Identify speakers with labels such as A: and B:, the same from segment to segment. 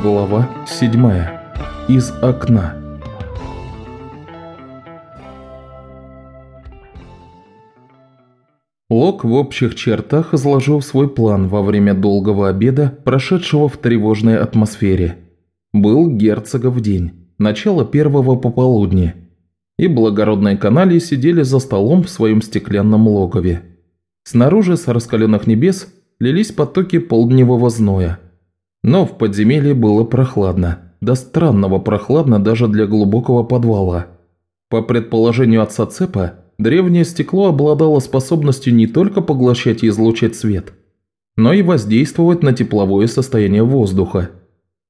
A: Глава 7. Из окна. Лок в общих чертах изложил свой план во время долгого обеда, прошедшего в тревожной атмосфере. Был герцогов день, начало первого пополудни, и благородные каналии сидели за столом в своем стеклянном логове. Снаружи с раскаленных небес лились потоки полдневого зноя – но в подземелье было прохладно, до странного прохладно даже для глубокого подвала. По предположению отца Цепа, древнее стекло обладало способностью не только поглощать и излучать свет, но и воздействовать на тепловое состояние воздуха.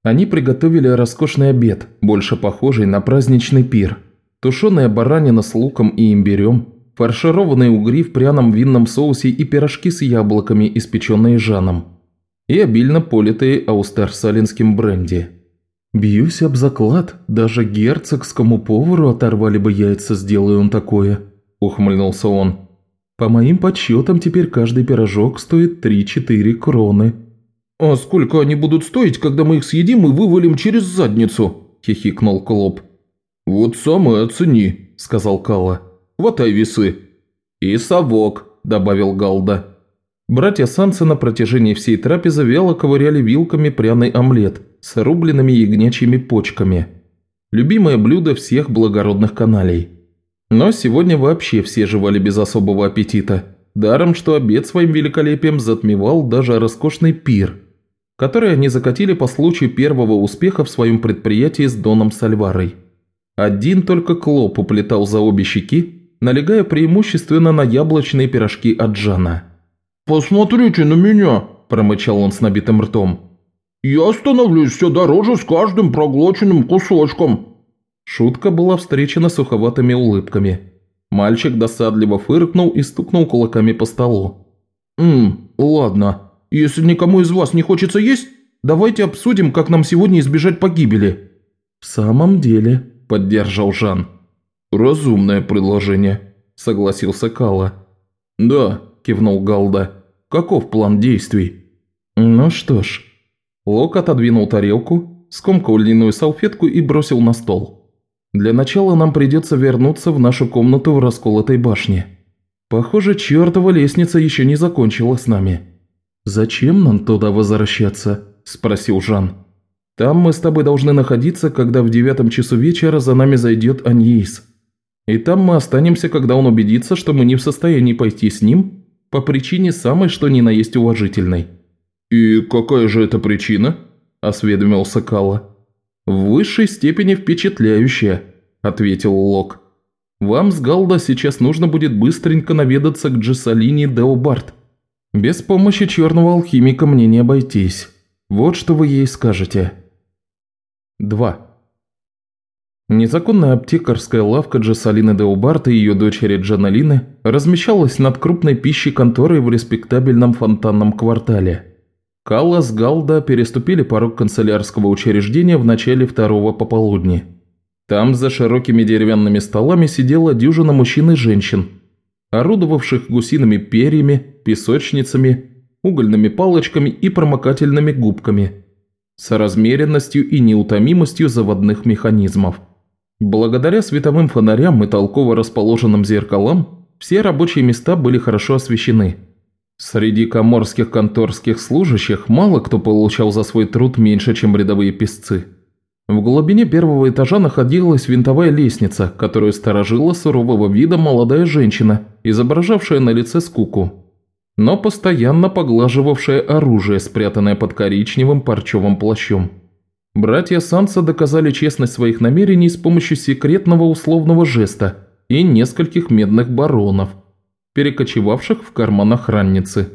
A: Они приготовили роскошный обед, больше похожий на праздничный пир. Тушеная баранина с луком и имбирем, фаршированные угри в пряном винном соусе и пирожки с яблоками, испеченные Жаном и обильно политые аустерсалинским бренди. «Бьюсь об заклад, даже герцогскому повару оторвали бы яйца, сделай он такое», – ухмыльнулся он. «По моим подсчетам, теперь каждый пирожок стоит 3-4 кроны».
B: «А сколько они будут стоить, когда мы их съедим и вывалим через задницу?» – хихикнул Клоп. «Вот сам и оцени», – сказал Калла. «Хватай весы». «И совок», – добавил Галда. Братья Санса на протяжении всей трапезы вяло ковыряли вилками пряный омлет с рубленными ягнячьими почками. Любимое блюдо всех благородных каналей. Но сегодня вообще все жевали без особого аппетита. Даром, что обед своим великолепием затмевал даже роскошный пир, который они закатили по случаю первого успеха в своем предприятии с Доном Сальварой. Один только Клоп уплетал за обе щеки, налегая преимущественно на яблочные пирожки от Джана –
C: «Посмотрите на меня!» – промычал он с набитым ртом. «Я становлюсь все дороже с каждым проглоченным кусочком!»
A: Шутка была встречена суховатыми улыбками. Мальчик досадливо фыркнул и стукнул кулаками по столу.
C: «Ммм, ладно. Если никому из вас не хочется есть, давайте обсудим, как нам сегодня избежать погибели».
A: «В самом деле», – поддержал Жан.
B: «Разумное предложение», – согласился Кала.
A: «Да, – кивнул Галда. «Каков план действий?» «Ну что ж». Лок отодвинул тарелку, скомкал льняную салфетку и бросил на стол. «Для начала нам придется вернуться в нашу комнату в расколотой башне. Похоже, чертова лестница еще не закончила с нами». «Зачем нам туда возвращаться?» – спросил Жан. «Там мы с тобой должны находиться, когда в девятом часу вечера за нами зайдет Аньис. И там мы останемся, когда он убедится, что мы не в состоянии пойти с ним по причине самой что ни на есть уважительной».
B: «И какая же это причина?» – осведомился Калла.
A: «В высшей степени впечатляющая», – ответил Лок. «Вам с Галда сейчас нужно будет быстренько наведаться к Джессалине Деобард. Без помощи черного алхимика мне не обойтись. Вот что вы ей скажете». 2. Незаконная аптекарская лавка Джессалины де Убарта и ее дочери Джаналины размещалась над крупной пищей конторой в респектабельном фонтанном квартале. Калла с Галда переступили порог канцелярского учреждения в начале второго пополудни. Там за широкими деревянными столами сидела дюжина мужчин и женщин, орудовавших гусиными перьями, песочницами, угольными палочками и промокательными губками, с размеренностью и неутомимостью заводных механизмов. Благодаря световым фонарям и толково расположенным зеркалам, все рабочие места были хорошо освещены. Среди коморских конторских служащих мало кто получал за свой труд меньше, чем рядовые песцы. В глубине первого этажа находилась винтовая лестница, которую сторожила сурового вида молодая женщина, изображавшая на лице скуку, но постоянно поглаживавшая оружие, спрятанное под коричневым парчевым плащом. Братья Санса доказали честность своих намерений с помощью секретного условного жеста и нескольких медных баронов, перекочевавших в карман охранницы.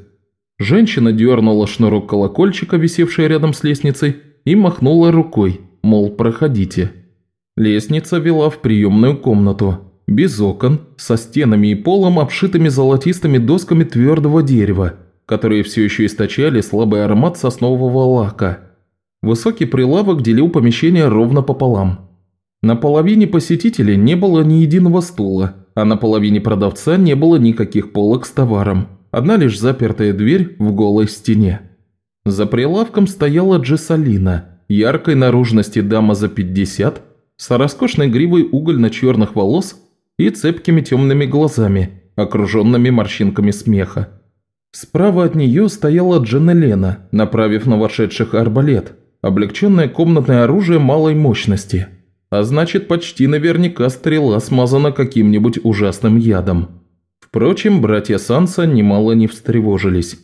A: Женщина дернула шнурок колокольчика, висевший рядом с лестницей, и махнула рукой, мол, проходите. Лестница вела в приемную комнату, без окон, со стенами и полом, обшитыми золотистыми досками твердого дерева, которые все еще источали слабый аромат соснового лака – Высокий прилавок делил помещение ровно пополам. На половине посетителей не было ни единого стула, а на половине продавца не было никаких полок с товаром. Одна лишь запертая дверь в голой стене. За прилавком стояла Джессалина, яркой наружности дама за 50, с роскошной гривой угольно-черных волос и цепкими темными глазами, окруженными морщинками смеха. Справа от нее стояла Джена Лена, направив на вошедших арбалет, облегченное комнатное оружие малой мощности. А значит, почти наверняка стрела смазана каким-нибудь ужасным ядом. Впрочем, братья Санса немало не встревожились.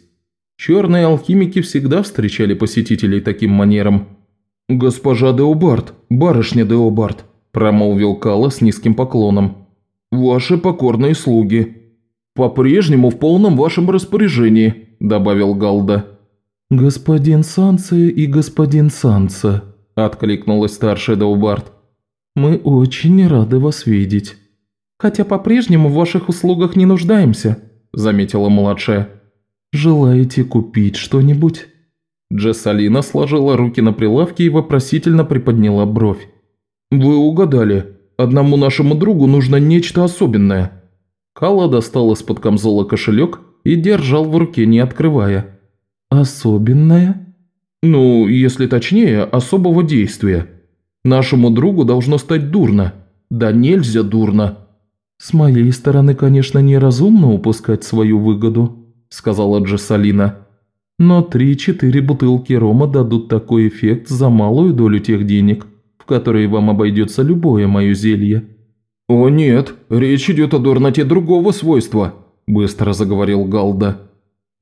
A: Черные алхимики всегда встречали посетителей таким манером. «Госпожа Деобард, барышня Деобард», – промолвил Кала с низким поклоном. «Ваши покорные слуги». «По-прежнему в полном вашем распоряжении», – добавил Галда.
B: «Господин Санса и господин Санса», – откликнулась старшая Деобард. «Мы очень рады вас видеть».
D: «Хотя по-прежнему в ваших услугах не нуждаемся», – заметила младшая.
B: «Желаете купить что-нибудь?»
A: Джессалина сложила руки на прилавке и вопросительно приподняла бровь.
C: «Вы угадали. Одному нашему другу нужно нечто особенное».
A: Кала достал из-под камзола кошелек и держал в руке, не открывая.
B: «Особенное?»
C: «Ну, если точнее, особого действия. Нашему другу должно стать дурно. Да нельзя дурно».
B: «С моей стороны, конечно, неразумно упускать свою выгоду», сказала Джессалина. «Но три-четыре бутылки рома дадут такой эффект за малую долю тех денег, в которые вам обойдется любое мое зелье».
C: «О нет, речь идет о дурноте другого свойства», – быстро заговорил Галда.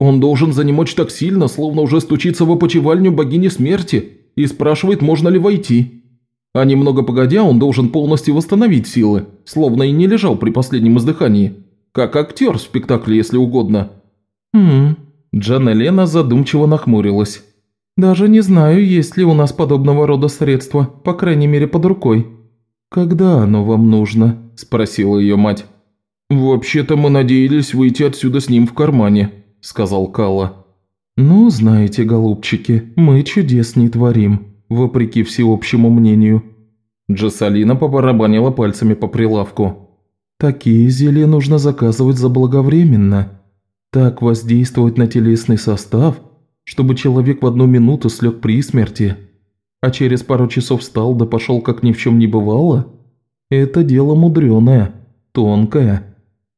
C: «Он должен занимать так сильно, словно уже стучится в опочивальню богини смерти и спрашивает, можно ли войти. А немного погодя, он должен полностью восстановить силы, словно и не лежал при последнем издыхании, как актер в спектакле, если угодно».
D: «Хм...»
A: Джан Лена задумчиво нахмурилась.
D: «Даже не знаю, есть ли у нас подобного рода средства, по крайней мере под рукой».
B: «Когда оно вам нужно?» – спросила ее мать.
C: «Вообще-то мы надеялись выйти отсюда с ним в кармане», – сказал Калла.
B: «Ну, знаете, голубчики, мы чудес не творим, вопреки всеобщему мнению».
A: Джессалина побарабанила пальцами по прилавку.
B: «Такие зелья нужно заказывать заблаговременно. Так воздействовать на телесный состав, чтобы человек в одну минуту слег при смерти, а через пару часов встал да пошел как ни в чем не бывало? Это дело мудреное, тонкое.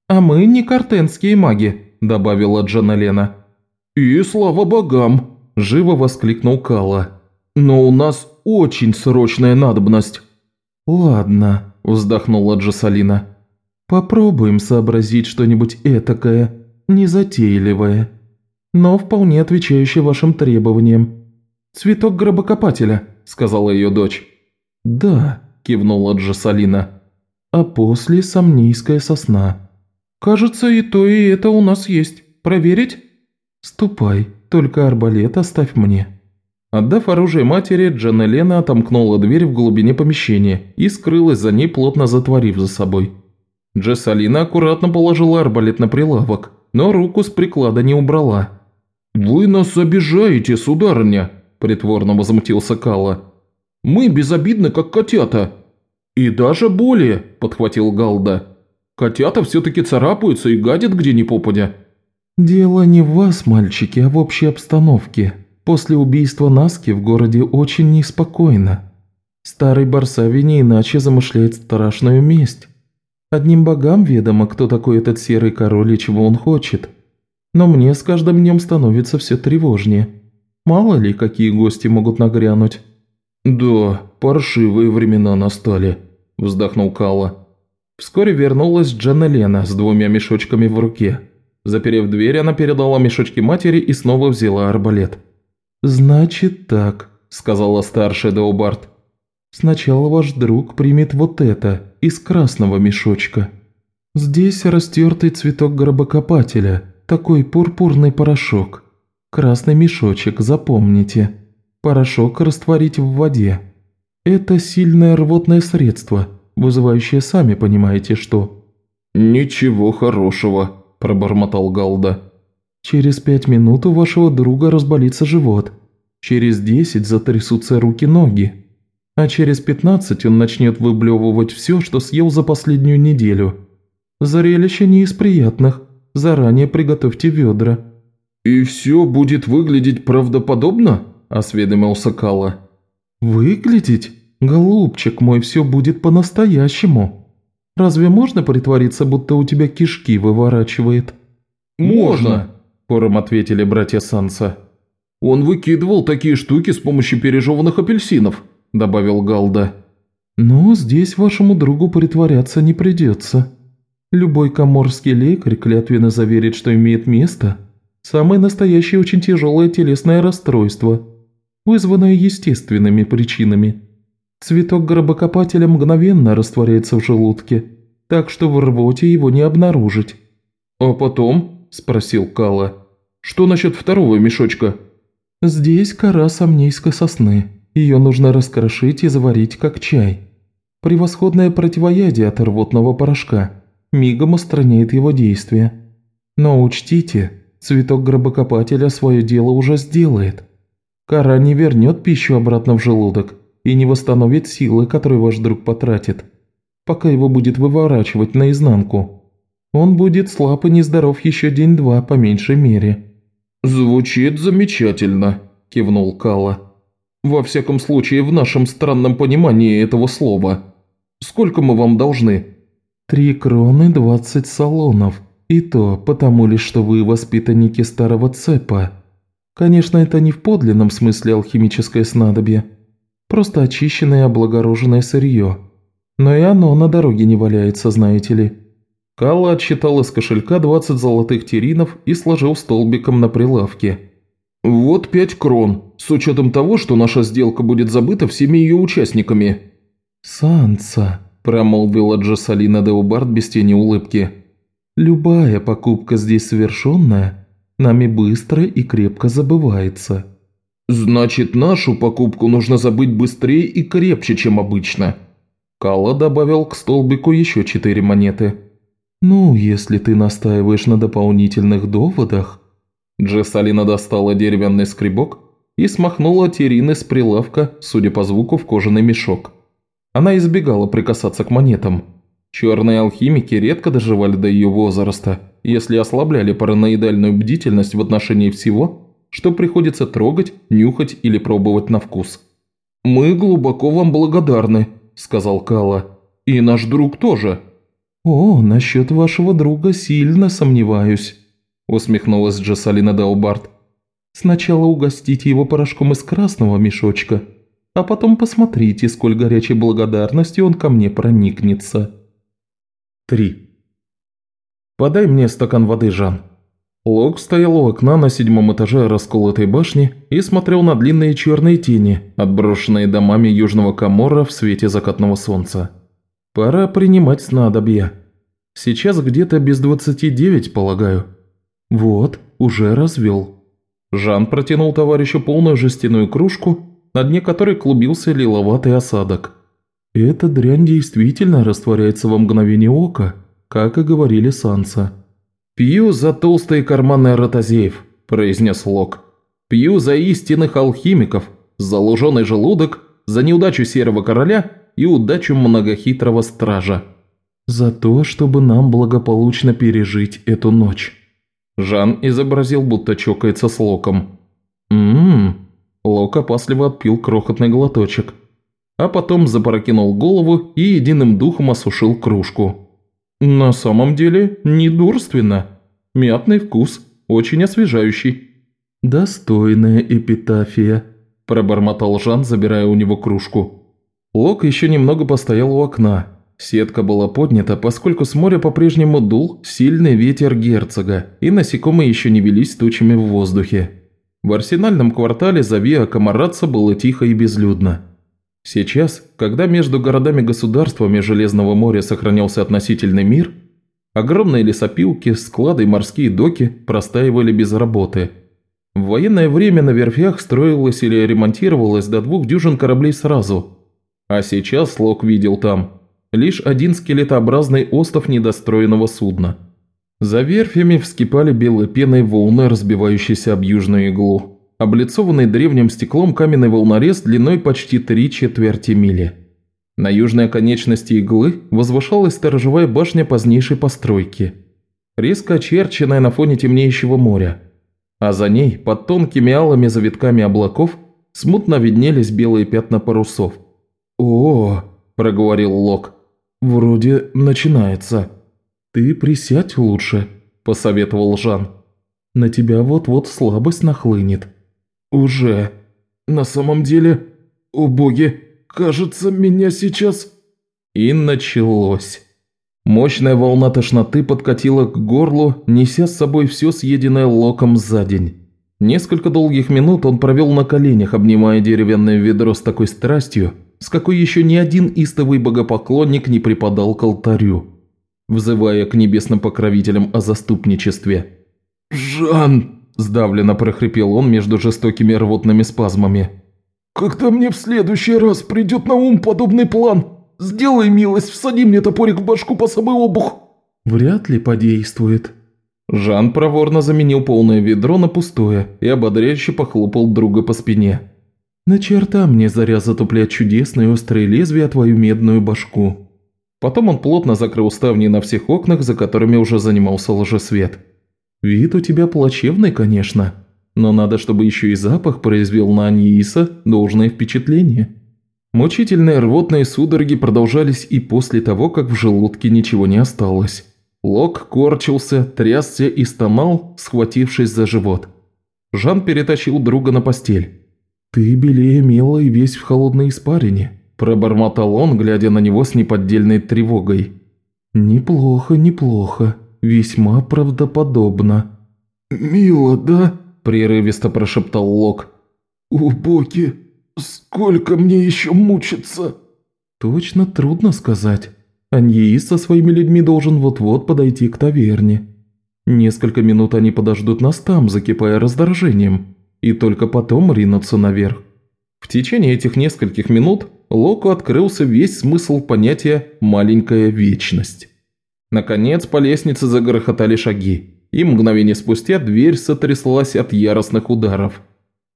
D: «А мы не картенские маги», – добавила Джана Лена.
C: «И слава богам!» – живо воскликнул Кала. «Но у нас очень срочная надобность».
B: «Ладно», – вздохнула Джасалина. «Попробуем сообразить что-нибудь этакое» незатейливое, но вполне отвечающее вашим требованиям.
D: «Цветок гробокопателя», – сказала ее дочь.
B: «Да», – кивнула Джасалина. «А после сомнийская сосна».
D: «Кажется, и то, и это у нас есть. Проверить?»
B: «Ступай, только арбалет оставь мне».
A: Отдав оружие матери, Джана Лена отомкнула дверь в глубине помещения и скрылась за ней, плотно затворив за собой. Джессалина аккуратно положила арбалет на прилавок, но руку с приклада не убрала.
C: «Вы нас обижаете, сударыня!» – притворно возмутился Калла. «Мы безобидны, как котята!» «И даже более!» – подхватил Галда. «Котята все-таки царапаются и гадят где ни попадя».
B: «Дело не в вас, мальчики, а в общей обстановке. После убийства Наски в городе очень неспокойно. Старый Барсави не иначе замышляет страшную месть. Одним богам ведомо, кто такой этот серый король и чего он хочет. Но мне с каждым днем становится все тревожнее. Мало ли, какие гости могут нагрянуть».
C: «Да, паршивые времена настали», – вздохнул Калла.
A: Вскоре вернулась Джанна Лена с двумя мешочками в руке. Заперев дверь, она передала мешочки матери и снова взяла арбалет.
B: «Значит так», – сказала старшая Деобард. Сначала ваш друг примет вот это, из красного мешочка. Здесь растертый цветок гробокопателя, такой пурпурный порошок. Красный мешочек, запомните. Порошок растворить в воде. Это сильное рвотное средство, вызывающее сами понимаете что».
C: «Ничего хорошего», – пробормотал Галда.
B: «Через пять минут у вашего друга разболится живот. Через десять затрясутся руки-ноги а через 15 он начнет выблевывать все, что съел за последнюю неделю. Зрелище не из приятных, заранее приготовьте ведра».
C: «И все будет выглядеть правдоподобно?» – осведомился Кала.
D: «Выглядеть? Голубчик мой, все будет по-настоящему. Разве можно притвориться, будто у тебя кишки выворачивает?»
C: «Можно!»
A: – хором ответили братья Санса.
C: «Он выкидывал такие штуки с помощью пережеванных апельсинов», – добавил Галда.
D: «Ну, здесь вашему другу притворяться не придется. Любой коморский лекарь клятвенно заверит, что имеет место самое настоящее очень тяжелое телесное расстройство, вызванное естественными причинами. Цветок гробокопателя мгновенно растворяется в желудке, так что в рвоте его не обнаружить».
C: «А потом?» – спросил Кала. «Что насчет второго мешочка?»
D: «Здесь кора сомнейской сосны. Ее нужно раскрошить и заварить как чай. Превосходное противоядие от рвотного порошка. Мигом устраняет его действие. Но учтите, цветок гробокопателя свое дело уже сделает. Кора не вернет пищу обратно в желудок и не восстановит силы, которые ваш друг потратит, пока его будет выворачивать наизнанку. Он будет слаб и нездоров еще день-два по меньшей мере».
C: «Звучит замечательно», – кивнул Кала. Во всяком случае, в нашем странном понимании этого слова. Сколько мы вам должны?»
D: «Три кроны двадцать салонов. И то потому лишь, что вы воспитанники старого цепа. Конечно, это не в подлинном смысле алхимическое снадобье. Просто очищенное и облагороженное сырье. Но и оно на дороге не валяется, знаете ли».
A: Калла отсчитал из кошелька 20 золотых теринов и сложил столбиком на прилавке.
C: «Вот пять крон, с учетом того, что наша сделка будет забыта всеми ее участниками».
D: «Санса», – промолвила Джасалина Деубард без тени улыбки. «Любая покупка здесь совершенная нами быстро и крепко забывается».
C: «Значит, нашу покупку нужно забыть быстрее и крепче, чем обычно».
A: Калла добавил к столбику еще четыре монеты.
D: «Ну, если ты настаиваешь на дополнительных доводах...»
A: Джессалина достала деревянный скребок и смахнула терины с прилавка, судя по звуку, в кожаный мешок. Она избегала прикасаться к монетам. Черные алхимики редко доживали до ее возраста, если ослабляли параноидальную бдительность в отношении всего, что приходится трогать, нюхать или пробовать на вкус.
C: «Мы глубоко вам благодарны», – сказал Кала. «И наш друг тоже».
D: «О, насчет вашего друга сильно сомневаюсь», – усмехнулась Джессалина Даубард. «Сначала угостите его порошком из красного мешочка, а потом посмотрите, сколь горячей благодарностью он ко мне проникнется».
A: 3. «Подай мне стакан воды, Жан». Лок стоял у окна на седьмом этаже расколотой башни и смотрел на длинные черные тени, отброшенные домами Южного Камора в свете закатного солнца. «Пора принимать снадобья. Сейчас где-то без двадцати девять, полагаю». «Вот, уже развел». Жан протянул товарищу полную жестяную кружку, на дне которой клубился лиловатый осадок. «Эта дрянь действительно растворяется во мгновение ока, как и говорили Санса». «Пью за толстые карманы ротозеев», – произнес Лок. «Пью за истинных алхимиков, за луженый желудок, за неудачу Серого Короля и удачу многохитрого стража». «За то, чтобы нам благополучно пережить эту ночь». Жан изобразил, будто чокается с Локом. «Ммм...» Лок опасливо отпил крохотный глоточек, а потом запрокинул голову и единым духом осушил кружку. «На самом деле, недурственно. Мятный вкус, очень освежающий». «Достойная эпитафия», – пробормотал Жан, забирая у него кружку. Лок еще немного постоял у окна, Сетка была поднята, поскольку с моря по-прежнему дул сильный ветер герцога, и насекомые еще не велись тучами в воздухе. В арсенальном квартале Завиа Камарадца было тихо и безлюдно. Сейчас, когда между городами-государствами Железного моря сохранялся относительный мир, огромные лесопилки, склады и морские доки простаивали без работы. В военное время на верфях строилось или ремонтировалось до двух дюжин кораблей сразу, а сейчас Лок видел там – лишь один скелетообразный остов недостроенного судна. За верфями вскипали белой пеной волны, разбивающиеся об южную иглу. Облицованный древним стеклом каменный волнорез длиной почти три четверти мили. На южной оконечности иглы возвышалась сторожевая башня позднейшей постройки, резко очерченная на фоне темнеющего моря. А за ней, под тонкими алыми завитками облаков, смутно виднелись белые пятна парусов.
C: «О!» – проговорил Лок. «Вроде начинается».
D: «Ты присядь лучше», – посоветовал Жан. «На тебя вот-вот слабость нахлынет».
C: «Уже. На самом деле, о боги, кажется, меня сейчас...»
A: И началось. Мощная волна тошноты подкатила к горлу, неся с собой все съеденное локом за день. Несколько долгих минут он провел на коленях, обнимая деревянное ведро с такой страстью, с какой еще ни один истовый богопоклонник не припадал к алтарю, взывая к небесным покровителям о заступничестве.
C: «Жан!» – сдавленно прохрипел он между жестокими рвотными спазмами. «Когда мне в следующий раз придет на ум подобный план, сделай милость, всади мне топорик в башку по самый обух!»
D: «Вряд ли подействует».
A: Жан проворно заменил полное ведро на пустое и ободряюще похлопал друга по спине.
D: «На черта мне заря затуплять чудесные острые лезвия твою медную башку».
A: Потом он плотно закрыл ставни на всех окнах, за которыми уже занимался лжесвет.
D: «Вид у тебя плачевный, конечно, но надо, чтобы еще и запах произвел на Аньиса должное впечатление».
A: Мучительные рвотные судороги продолжались и после того, как в желудке ничего не осталось. Лок корчился, трясся и стонал, схватившись за живот. Жан перетащил друга на постель.
D: «Ты белее мела и весь в холодной испарине», – пробормотал он, глядя на него с неподдельной тревогой. «Неплохо, неплохо. Весьма правдоподобно».
C: «Мило, да?» – прерывисто прошептал Лок. «О, боги, сколько мне еще мучиться?»
D: «Точно трудно сказать. Аньеис со своими людьми должен вот-вот подойти к таверне. Несколько минут они подождут нас там, закипая раздражением, и только потом ринутся наверх».
A: В течение этих нескольких минут Локу открылся весь смысл понятия «маленькая вечность». Наконец по лестнице загрохотали шаги, и мгновение спустя дверь сотряслась от яростных ударов.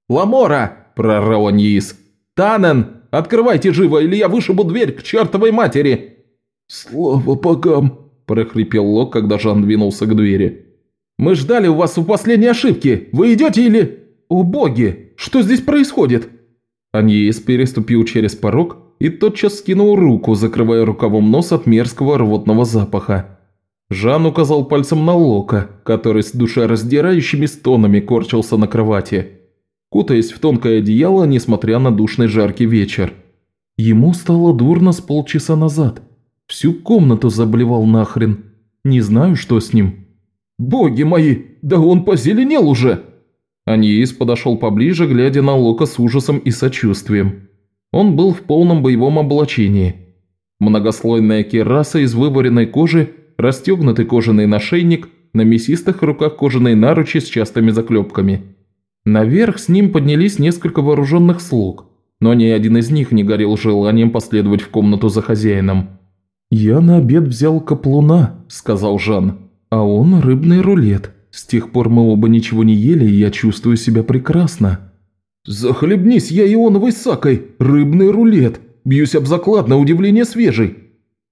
A: «Ламора!» – прорал Аньис. «Танен! Открывайте живо, или я вышибу дверь к чертовой матери!»
C: «Слава богам!» – прохрипел Лок, когда Жан двинулся к двери.
A: «Мы ждали у вас в последней ошибке! Вы идете или...» «О боги! Что здесь происходит?» Аньес переступил через порог и тотчас скинул руку, закрывая рукавом нос от мерзкого рвотного запаха. Жан указал пальцем на Лока, который с душераздирающими стонами корчился на кровати, кутаясь в тонкое одеяло, несмотря на душный жаркий вечер.
D: Ему стало дурно с полчаса назад. Всю комнату заблевал нахрен. Не знаю, что с ним.
A: «Боги мои, да он позеленел уже!» Аньис подошел поближе, глядя на Лока с ужасом и сочувствием. Он был в полном боевом облачении. Многослойная кераса из вываренной кожи, расстегнутый кожаный нашейник, на мясистых руках кожаные наручи с частыми заклепками. Наверх с ним поднялись несколько вооруженных слуг, но ни один из них не горел желанием последовать в комнату за хозяином.
D: «Я на обед взял каплуна», – сказал Жан, – «а он рыбный рулет. С тех пор мы оба ничего не ели, и я чувствую себя прекрасно».
A: «Захлебнись я ионовой сакой! Рыбный рулет! Бьюсь об заклад, на удивление свежий!»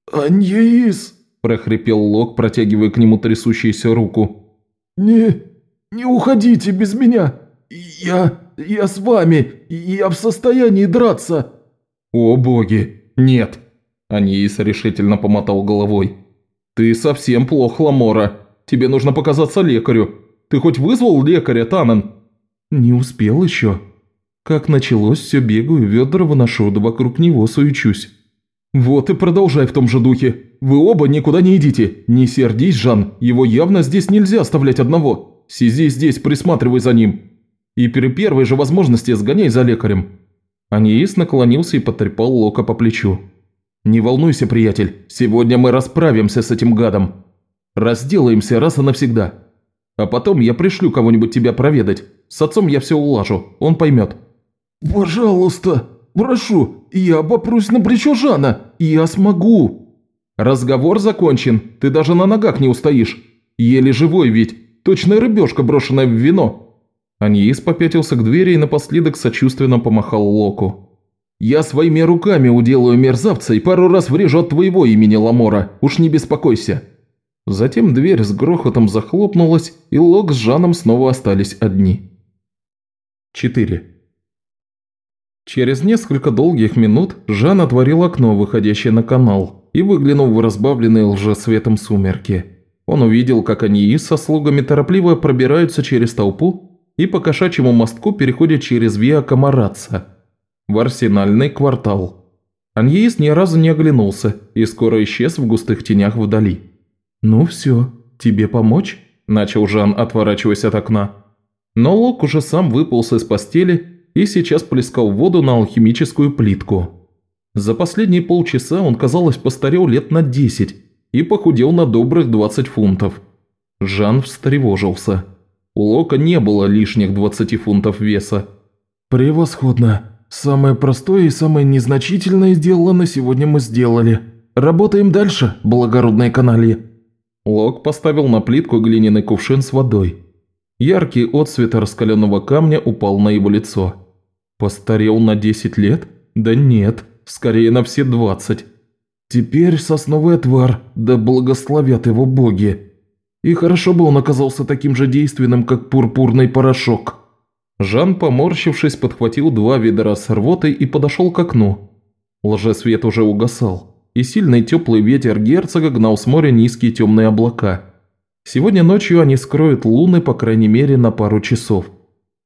C: «Аньеис!» – прохрипел Лок, протягивая к нему трясущуюся руку. «Не... не уходите без меня! Я... я с вами! Я в состоянии драться!»
A: «О боги! Нет!» Аньеис решительно помотал головой. «Ты совсем плох, Ламора. Тебе нужно показаться лекарю. Ты хоть вызвал лекаря, Танан?»
D: «Не успел еще», как началось, все бегаю, ведра выношу, да вокруг него суючусь.
A: Вот и продолжай в том же духе. Вы оба никуда не идите. Не сердись, Жан, его явно здесь нельзя оставлять одного. Сиди здесь, присматривай за ним. И при первой же возможности сгоняй за лекарем». Аниис наклонился и потрепал Лока по плечу. «Не волнуйся, приятель, сегодня мы расправимся с этим гадом. Разделаемся раз и навсегда. А потом я пришлю кого-нибудь тебя проведать. С отцом я все улажу, он поймет».
C: «Пожалуйста, прошу, я попрусь на плечо Жана, я смогу!»
A: «Разговор закончен, ты даже на ногах не устоишь. Еле живой ведь, точная рыбешка, брошенная в вино». Аньис попятился к двери и напоследок сочувственно помахал Локу. «Я своими руками уделаю мерзавца и пару раз врежу от твоего имени Ламора, уж не беспокойся». Затем дверь с грохотом захлопнулась, и Лок с Жаном снова остались одни. 4. Через несколько долгих минут Жан отворил окно, выходящее на канал, и выглянул в разбавленные лжесветом сумерки. Он увидел, как они со слугами торопливо пробираются через толпу и по кошачьему мостку переходят через Виа Камараца в арсенальный квартал. Аньеис ни разу не оглянулся и скоро исчез в густых тенях вдали. «Ну все, тебе помочь?» – начал Жан, отворачиваясь от окна. Но Лок уже сам выполз из постели и сейчас плескал воду на алхимическую плитку. За последние полчаса он, казалось, постарел лет на десять и похудел на добрых 20 фунтов. Жан встревожился. У Лока не было лишних 20 фунтов веса.
C: «Превосходно. Самое простое и самое незначительное дело на сегодня мы сделали. Работаем дальше, благородные канальи».
A: Лок поставил на плитку глиняный кувшин с водой. Яркий отсвет раскаленного камня упал на его лицо. Постарел на 10 лет? Да нет, скорее на все 20.
C: Теперь сосновый отвар, да благословят его боги. И хорошо бы он оказался таким же действенным, как пурпурный порошок.
A: Жан, поморщившись, подхватил два ведра с рвотой и подошел к окну. Лжесвет уже угасал, и сильный теплый ветер герцога гнал с моря низкие темные облака. Сегодня ночью они скроют луны, по крайней мере, на пару часов.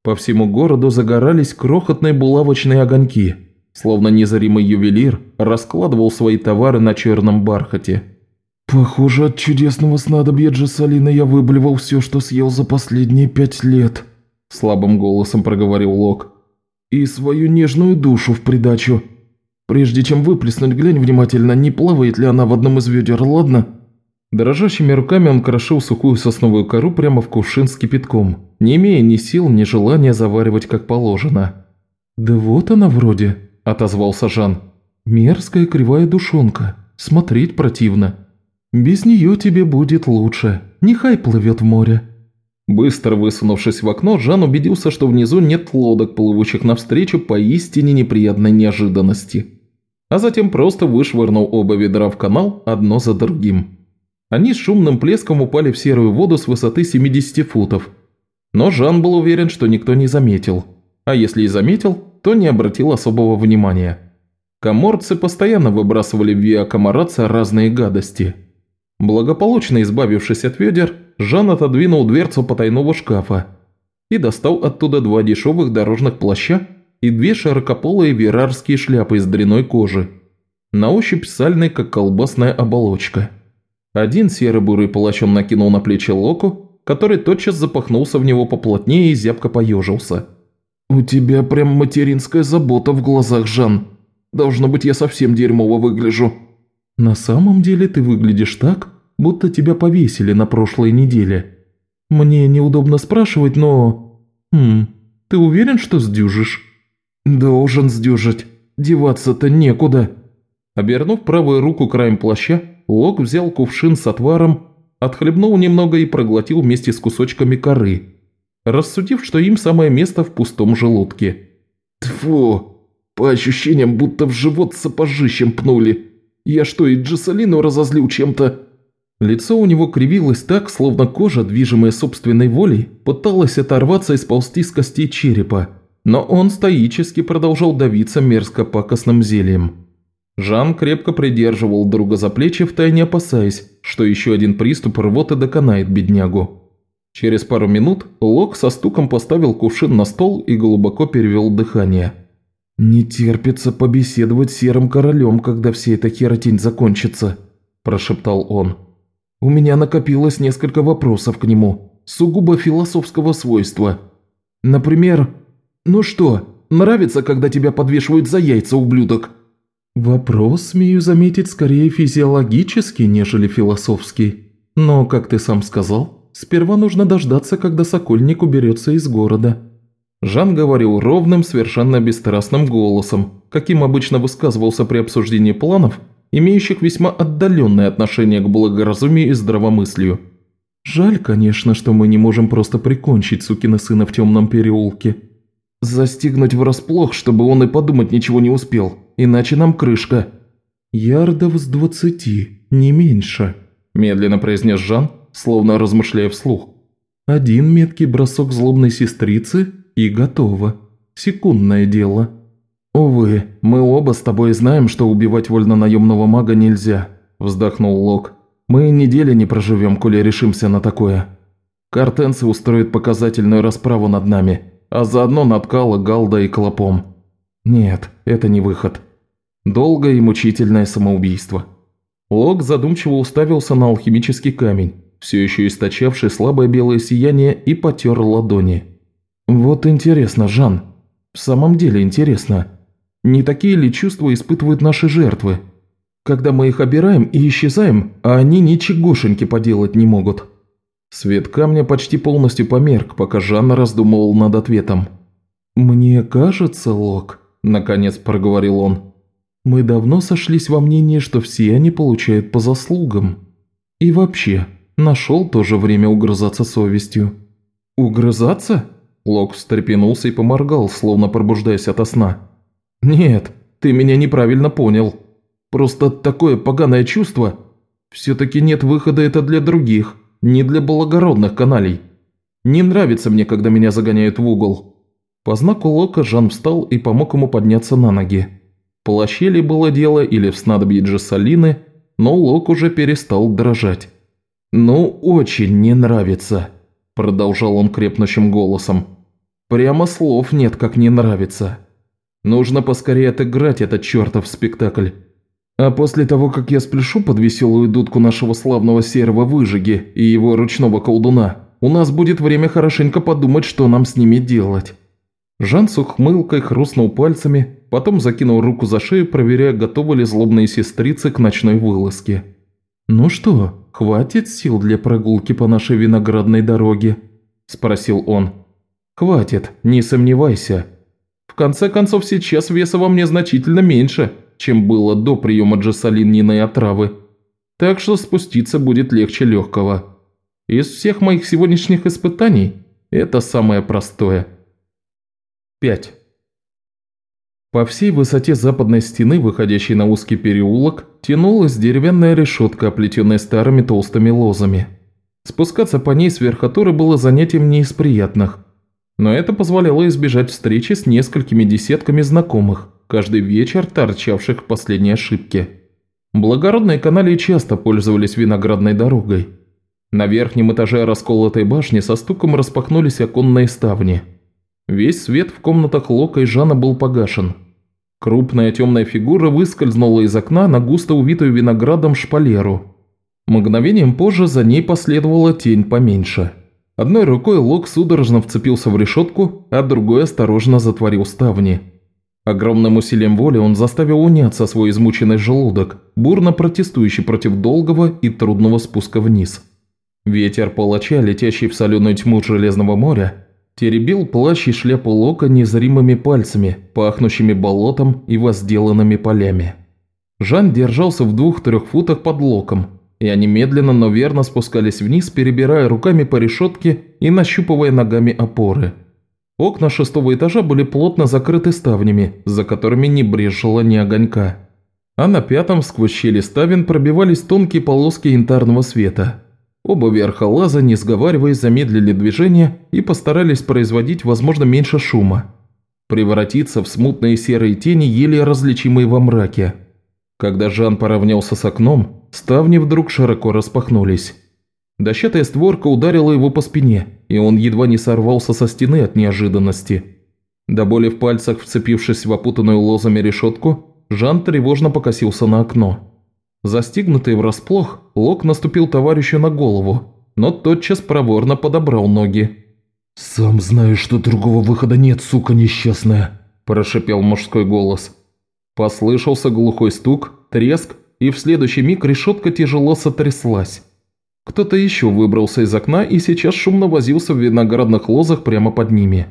A: По всему городу загорались крохотные булавочные огоньки, словно незаримый ювелир раскладывал свои товары на черном бархате.
C: «Похоже, от чудесного снадобья Джессалина я выблевал все, что съел за последние пять лет», – слабым голосом проговорил Лок. «И свою нежную душу в придачу. Прежде чем выплеснуть, глянь внимательно, не плавает ли она в одном из ведер, ладно?»
A: Дрожащими руками он крошил сухую сосновую кору прямо в кувшин с кипятком, не имея ни сил, ни желания заваривать как положено.
D: «Да вот она вроде», – отозвался Жан. «Мерзкая кривая душонка. Смотреть противно. Без нее тебе будет лучше. Нехай плывет в море».
A: Быстро высунувшись в окно, Жан убедился, что внизу нет лодок, плывущих навстречу поистине неприятной неожиданности. А затем просто вышвырнул оба ведра в канал одно за другим. Они с шумным плеском упали в серую воду с высоты 70 футов. Но Жан был уверен, что никто не заметил. А если и заметил, то не обратил особого внимания. Коморцы постоянно выбрасывали в Виа Камараца разные гадости. Благополучно избавившись от ведер, Жан отодвинул дверцу потайного шкафа и достал оттуда два дешевых дорожных плаща и две широкополые верарские шляпы из дряной кожи. На ощупь сальной, как колбасная оболочка. Один серо-бурый палач он накинул на плечи Локу, который тотчас запахнулся в него поплотнее и зябко поежился.
C: «У тебя прям материнская забота в глазах, Жан. Должно быть, я совсем дерьмово выгляжу».
D: «На самом деле ты выглядишь так, будто тебя повесили на прошлой неделе. Мне неудобно спрашивать, но... Хм, ты уверен, что сдюжишь?»
C: «Должен сдюжить. Деваться-то некуда».
A: Обернув правую руку краем плаща, Лок взял кувшин с отваром, отхлебнул немного и проглотил вместе с кусочками коры, рассудив, что им самое место в пустом желудке.
C: Тфу, по ощущениям, будто в живот сапожищем пнули. Я что, и Джессалину разозлил чем-то?»
A: Лицо у него кривилось так, словно кожа, движимая собственной волей, пыталась оторваться и сползти с костей черепа, но он стоически продолжал давиться мерзко-пакостным зельем. Жан крепко придерживал друга за плечи, втайне опасаясь, что еще один приступ рвоты доконает беднягу. Через пару минут Лок со стуком поставил кувшин на стол и глубоко перевел дыхание.
C: «Не терпится побеседовать с Серым Королем, когда вся эта херотень закончится», – прошептал он. «У меня накопилось несколько вопросов к нему, сугубо философского свойства. Например, ну что, нравится, когда тебя подвешивают за яйца, ублюдок?»
D: Вопрос, смею заметить, скорее физиологический, нежели философский. Но, как ты сам сказал, сперва нужно дождаться, когда Сокольник уберется из города.
A: Жан говорил ровным, совершенно бесстрастным голосом, каким обычно высказывался при обсуждении планов, имеющих весьма отдаленное отношение к благоразумию и здравомыслию.
D: «Жаль, конечно, что мы не можем просто прикончить сукина сына в темном переулке».
C: «Застигнуть врасплох, чтобы он и подумать ничего не успел», иначе нам крышка».
D: «Ярдов с двадцати, не меньше», –
A: медленно произнес Жан, словно размышляя вслух.
D: «Один меткий бросок злобной сестрицы и готово. Секундное дело».
A: «Увы, мы оба с тобой знаем, что убивать вольно-наемного мага нельзя», – вздохнул Лок. «Мы недели не проживем, коли решимся на такое. Картенцы устроят показательную расправу над нами, а заодно над Кала, Галда и Клопом. Нет, это не выход. Долгое и мучительное самоубийство». Лок задумчиво уставился на алхимический камень, все еще источавший слабое белое сияние, и потер ладони. «Вот интересно, Жан. В самом деле интересно. Не такие ли чувства испытывают наши жертвы? Когда мы их обираем и исчезаем, а они ничегошеньки поделать не могут». Свет камня почти полностью померк, пока Жанна раздумывал над ответом. «Мне кажется, Лок», – наконец проговорил он, – «мы давно сошлись во мнении, что все они получают по заслугам. И вообще, нашел тоже время угрызаться совестью». «Угрызаться?» Лок встрепенулся и поморгал, словно пробуждаясь ото сна. «Нет, ты меня неправильно понял. Просто такое поганое чувство. Все-таки нет выхода это для других, не для благородных каналей. Не нравится мне, когда меня загоняют в угол». По знаку Лока Жан встал и помог ему подняться на ноги. Плаще ли было дело или в снадобье Джессалины, но Лок уже перестал дрожать. «Ну, очень не нравится», – продолжал он крепнущим голосом. «Прямо слов нет, как не нравится. Нужно поскорее отыграть этот чертов спектакль. А после того, как я спляшу под веселую дудку нашего славного серого выжиги и его ручного колдуна, у нас будет время хорошенько подумать, что нам с ними делать». Жан с ухмылкой хрустнул пальцами, потом закинул руку за шею, проверяя, готовы ли злобные сестрицы к ночной вылазке. «Ну что, хватит сил для прогулки по нашей виноградной дороге?» – спросил он. «Хватит, не сомневайся. В конце концов, сейчас веса во мне значительно меньше, чем было до приема джессалининой отравы. Так что спуститься будет легче легкого. Из всех моих сегодняшних испытаний это самое простое». 5. По всей высоте западной стены, выходящей на узкий переулок, тянулась деревянная решетка, оплетенная старыми толстыми лозами. Спускаться по ней с верхотуры было занятием не из приятных, но это позволяло избежать встречи с несколькими десятками знакомых, каждый вечер торчавших в последней ошибке. Благородные каналии часто пользовались виноградной дорогой. На верхнем этаже расколотой башни со стуком распахнулись оконные ставни – Весь свет в комнатах Лока и Жана был погашен. Крупная темная фигура выскользнула из окна на густо увитую виноградом шпалеру. Мгновением позже за ней последовала тень поменьше. Одной рукой Лок судорожно вцепился в решетку, а другой осторожно затворил ставни. Огромным усилием воли он заставил уняться свой измученный желудок, бурно протестующий против долгого и трудного спуска вниз. Ветер палача, летящий в соленую тьму Железного моря, теребил плащ и шляпу Лока незримыми пальцами, пахнущими болотом и возделанными полями. Жан держался в двух-трех футах под Локом, и они медленно, но верно спускались вниз, перебирая руками по решетке и нащупывая ногами опоры. Окна шестого этажа были плотно закрыты ставнями, за которыми не брежело ни огонька. А на пятом сквозь щели ставен пробивались тонкие полоски янтарного света – Оба верхолаза, не сговариваясь, замедлили движение и постарались производить, возможно, меньше шума. Превратиться в смутные серые тени, еле различимые во мраке. Когда Жан поравнялся с окном, ставни вдруг широко распахнулись. Дощатая створка ударила его по спине, и он едва не сорвался со стены от неожиданности. До боли в пальцах, вцепившись в опутанную лозами решетку, Жан тревожно покосился на окно. Застигнутый врасплох, Лок наступил товарищу на голову, но тотчас проворно подобрал ноги.
B: «Сам знаю, что другого выхода нет, сука несчастная», – прошипел мужской голос.
A: Послышался глухой стук, треск, и в следующий миг решетка тяжело сотряслась. Кто-то еще выбрался из окна и сейчас шумно возился в виноградных лозах прямо под ними.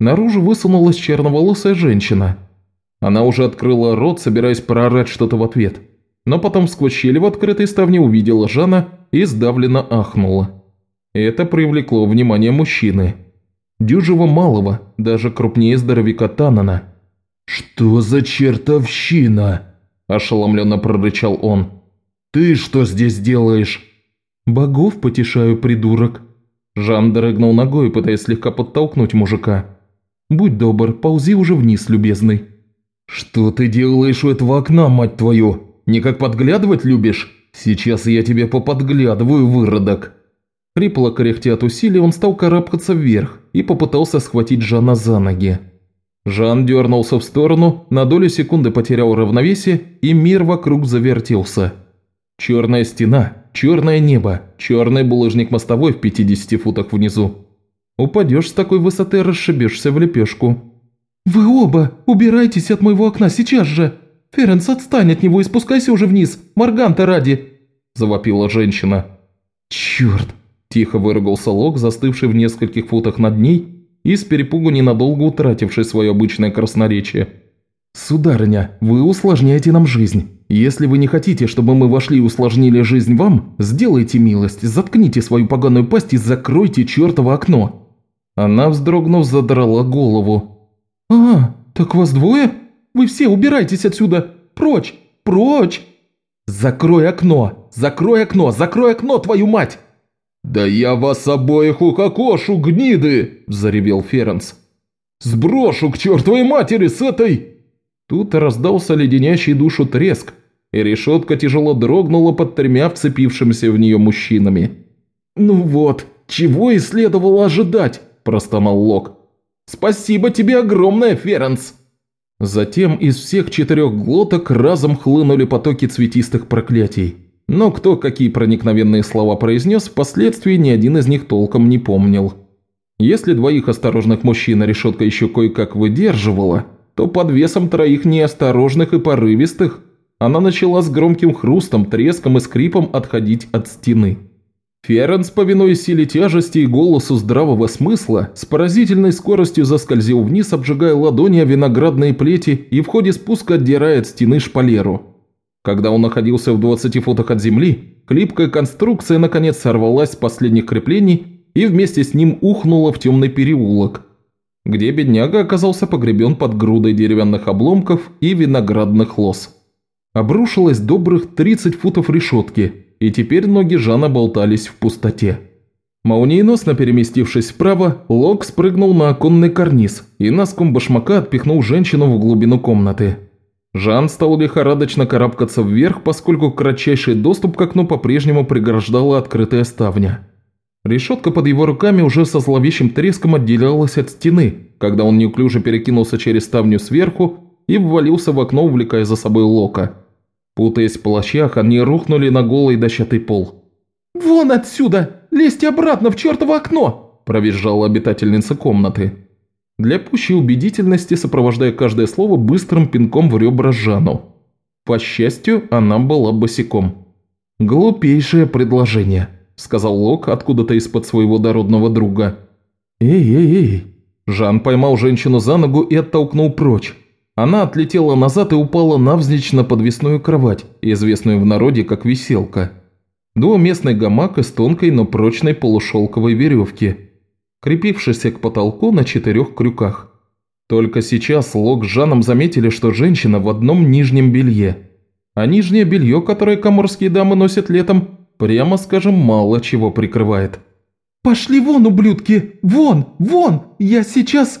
A: Наружу высунулась черноволосая женщина. Она уже открыла рот, собираясь проорать что-то в ответ – но потом сквозь щели в открытой ставне увидела Жана и сдавленно ахнула. Это привлекло внимание мужчины. Дюжего малого, даже крупнее здоровяка Танана.
B: «Что за чертовщина?» – ошеломленно прорычал он. «Ты что здесь делаешь?»
D: «Богов потешаю, придурок».
A: Жан дрыгнул ногой, пытаясь слегка подтолкнуть мужика.
D: «Будь добр, ползи уже вниз, любезный».
C: «Что ты делаешь у этого окна, мать твою? Не как подглядывать любишь? Сейчас я тебе поподглядываю, выродок!» Хрипло кряхтя от усилий, он стал карабкаться вверх и попытался схватить Жана за ноги. Жан дернулся в сторону, на долю секунды потерял равновесие, и мир вокруг завертелся. Черная стена, черное небо, черный булыжник мостовой в 50 футах внизу. Упадешь с такой высоты, расшибешься в лепешку.
D: «Вы оба убирайтесь от моего окна сейчас же! Ференс, отстань от него и спускайся уже вниз, Марганта ради!» – завопила женщина.
C: «Черт!» – тихо выругался Лок, застывший в нескольких футах над ней и с перепугу ненадолго утративший свое обычное красноречие. «Сударыня, вы усложняете нам жизнь. Если вы не хотите, чтобы мы вошли и усложнили жизнь вам, сделайте милость, заткните свою поганую пасть и закройте чертово окно». Она, вздрогнув, задрала голову.
D: «А, так вас двое? Вы все убирайтесь отсюда! Прочь! Прочь!»
C: «Закрой окно! Закрой окно! Закрой окно, твою мать!»
B: «Да я вас обоих укокошу, гниды!» – заревел Ференс. «Сброшу к чертовой матери с этой...»
A: Тут раздался леденящий душу треск, и решетка тяжело дрогнула под тремя вцепившимися в нее мужчинами.
C: «Ну вот, чего и следовало ожидать», – простонал Лок. «Спасибо тебе огромное, Ференс!»
A: Затем из всех четырех глоток разом хлынули потоки цветистых проклятий. Но кто какие проникновенные слова произнес, впоследствии ни один из них толком не помнил. Если двоих осторожных мужчин решетка еще кое-как выдерживала – то под весом троих неосторожных и порывистых она начала с громким хрустом, треском и скрипом отходить от стены. Ференс, повинуясь силе тяжести и голосу здравого смысла, с поразительной скоростью заскользил вниз, обжигая ладони о виноградные плети и в ходе спуска отдирая от стены шпалеру. Когда он находился в 20 футах от земли, клипкая конструкция наконец сорвалась с последних креплений и вместе с ним ухнула в темный переулок, где бедняга оказался погребен под грудой деревянных обломков и виноградных лоз. Обрушилось добрых 30 футов решетки, и теперь ноги Жана болтались в пустоте. Молниеносно переместившись вправо, Лок спрыгнул на оконный карниз и носком башмака отпихнул женщину в глубину комнаты. Жан стал лихорадочно карабкаться вверх, поскольку кратчайший доступ к окну по-прежнему преграждала открытая ставня. Решетка под его руками уже со зловещим треском отделялась от стены, когда он неуклюже перекинулся через ставню сверху и ввалился в окно, увлекая за собой Лока. Путаясь в плащах, они рухнули на голый дощатый пол.
D: «Вон отсюда! Лезьте обратно в чертово окно!» – провизжала обитательница комнаты.
A: Для пущей убедительности, сопровождая каждое слово быстрым пинком в ребра Жанну. По счастью, она была босиком. Глупейшее предложение –– сказал Лок откуда-то из-под своего дородного друга.
C: «Эй-эй-эй!»
A: Жан поймал женщину за ногу и оттолкнул прочь. Она отлетела назад и упала навзничь на подвесную кровать, известную в народе как виселка. Двуместный гамак из тонкой, но прочной полушелковой веревки, крепившийся к потолку на четырех крюках. Только сейчас Лок с Жаном заметили, что женщина в одном нижнем белье. А нижнее белье, которое коморские дамы носят летом, прямо скажем, мало чего прикрывает.
D: «Пошли вон, ублюдки! Вон! Вон! Я сейчас...»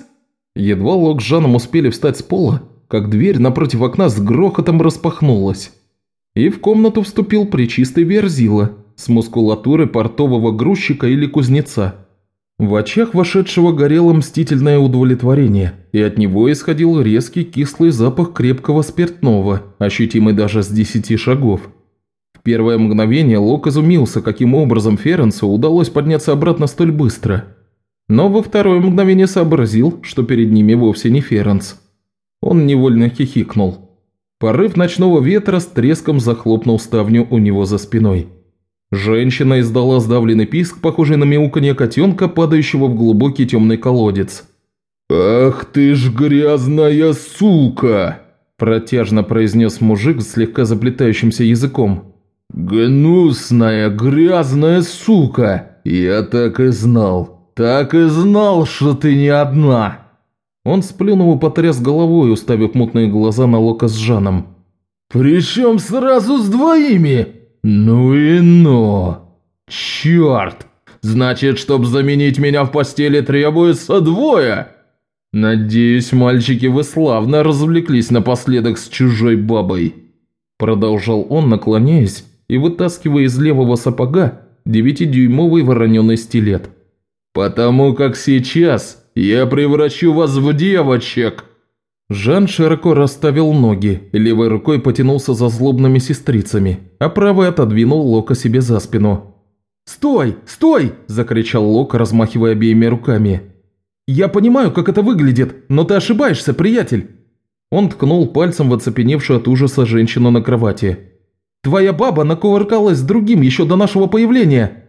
A: Едва Лок с Жаном успели встать с пола, как дверь напротив окна с грохотом распахнулась. И в комнату вступил причистый Верзила с мускулатурой портового грузчика или кузнеца. В очах вошедшего горело мстительное удовлетворение, и от него исходил резкий кислый запах крепкого спиртного, ощутимый даже с десяти шагов первое мгновение Лок изумился, каким образом Ференсу удалось подняться обратно столь быстро. Но во второе мгновение сообразил, что перед ними вовсе не Ференс. Он невольно хихикнул. Порыв ночного ветра с треском захлопнул ставню у него за спиной. Женщина издала сдавленный писк, похожий на мяуканье котенка, падающего в глубокий темный колодец.
B: «Ах ты ж грязная сука!» – протяжно произнес мужик с слегка заплетающимся языком. «Гнусная, грязная сука! Я так и знал, так и знал, что ты не одна!»
A: Он сплюнул и потряс головой, уставив мутные глаза на Лока с Жаном.
B: «Причем сразу с двоими? Ну и ну! Черт! Значит, чтобы заменить меня в постели требуется двое!» «Надеюсь, мальчики, вы славно развлеклись напоследок с чужой бабой», продолжал он, наклоняясь и вытаскивая из левого сапога девятидюймовый вороненый стилет. «Потому как сейчас я превращу вас в девочек!»
A: Жан широко расставил ноги, левой рукой потянулся за злобными сестрицами, а правой отодвинул Лока себе за спину. «Стой! Стой!» – закричал Лок, размахивая обеими руками. «Я понимаю, как это выглядит, но ты ошибаешься, приятель!» Он ткнул пальцем в оцепеневшую от ужаса женщину на кровати. «Твоя баба накувыркалась с другим еще до нашего появления!»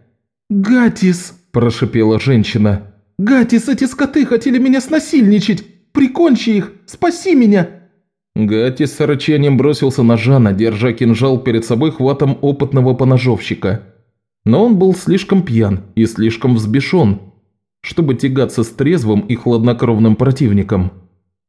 A: «Гатис!» – прошипела женщина. «Гатис, эти скоты хотели меня снасильничать! Прикончи их! Спаси меня!» Гатис с рычанием бросился на Жана, держа кинжал перед собой хватом опытного поножовщика. Но он был слишком пьян и слишком взбешен, чтобы тягаться с трезвым и хладнокровным противником.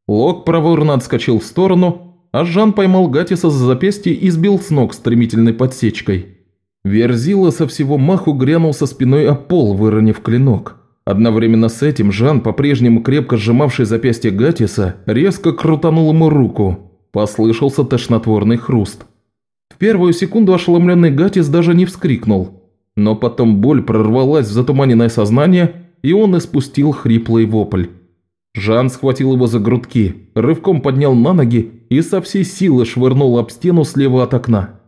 A: Лок проворно отскочил в сторону, а Жан поймал Гатиса за запястье и сбил с ног стремительной подсечкой. Верзила со всего маху грянул со спиной о пол, выронив клинок. Одновременно с этим Жан, по-прежнему крепко сжимавший запястье Гатиса, резко крутанул ему руку. Послышался тошнотворный хруст. В первую секунду ошеломленный Гатис даже не вскрикнул. Но потом боль прорвалась в затуманенное сознание, и он испустил хриплый вопль. Жан схватил его за грудки, рывком поднял на ноги и со всей силы швырнул об стену слева от окна.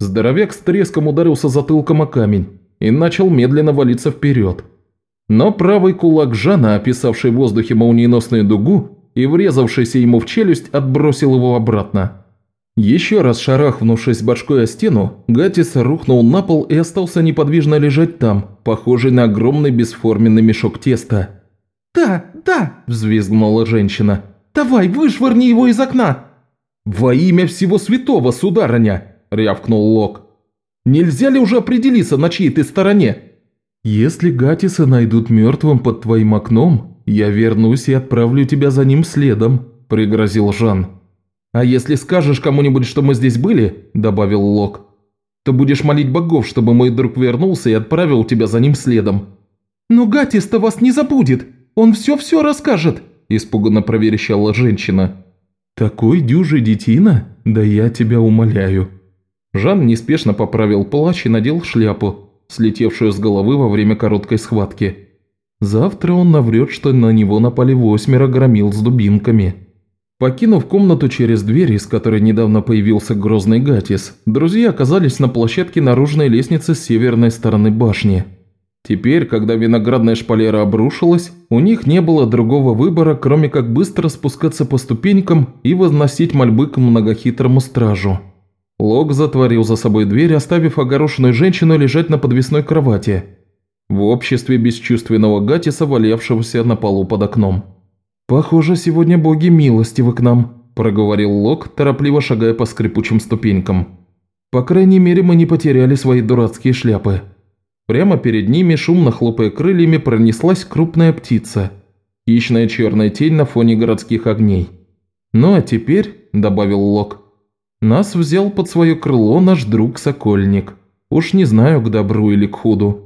A: Здоровяк с треском ударился затылком о камень и начал медленно валиться вперед. Но правый кулак Жана, описавший в воздухе молниеносную дугу и врезавшийся ему в челюсть, отбросил его обратно. Еще раз шарахнувшись башкой о стену, Гатис рухнул на пол и остался неподвижно лежать там, похожий на огромный бесформенный мешок теста. «Да, да!» – взвизгнула женщина. «Давай, вышвырни его из окна!» «Во имя всего святого, сударыня!» – рявкнул Лок. «Нельзя ли уже определиться, на чьей ты стороне?» «Если Гатиса найдут мертвым под твоим окном, я вернусь и отправлю тебя за ним следом», – пригрозил Жан. «А если скажешь кому-нибудь, что мы здесь были», – добавил Лок, – «то будешь молить богов, чтобы мой друг вернулся и отправил тебя за ним следом». «Но Гатис-то вас не забудет! Он все-все расскажет!» – испуганно проверещала женщина. «Такой дюжий детина? Да я тебя умоляю». Жан неспешно поправил плащ и надел шляпу, слетевшую с головы во время короткой схватки. Завтра он наврет, что на него напали восьмеро громил с дубинками. Покинув комнату через дверь, из которой недавно появился грозный Гатис, друзья оказались на площадке наружной лестницы с северной стороны башни. Теперь, когда виноградная шпалера обрушилась, у них не было другого выбора, кроме как быстро спускаться по ступенькам и возносить мольбы к многохитрому стражу. Лок затворил за собой дверь, оставив огорошенную женщину лежать на подвесной кровати, в обществе бесчувственного Гатиса, валявшегося на полу под окном. «Похоже, сегодня боги милостивы к нам», – проговорил Лок, торопливо шагая по скрипучим ступенькам. «По крайней мере, мы не потеряли свои дурацкие шляпы». Прямо перед ними, шумно хлопая крыльями, пронеслась крупная птица. Хищная черная тень на фоне городских огней. «Ну а теперь», – добавил Лок, – «нас взял под свое крыло наш друг Сокольник. Уж не знаю, к добру или к худу».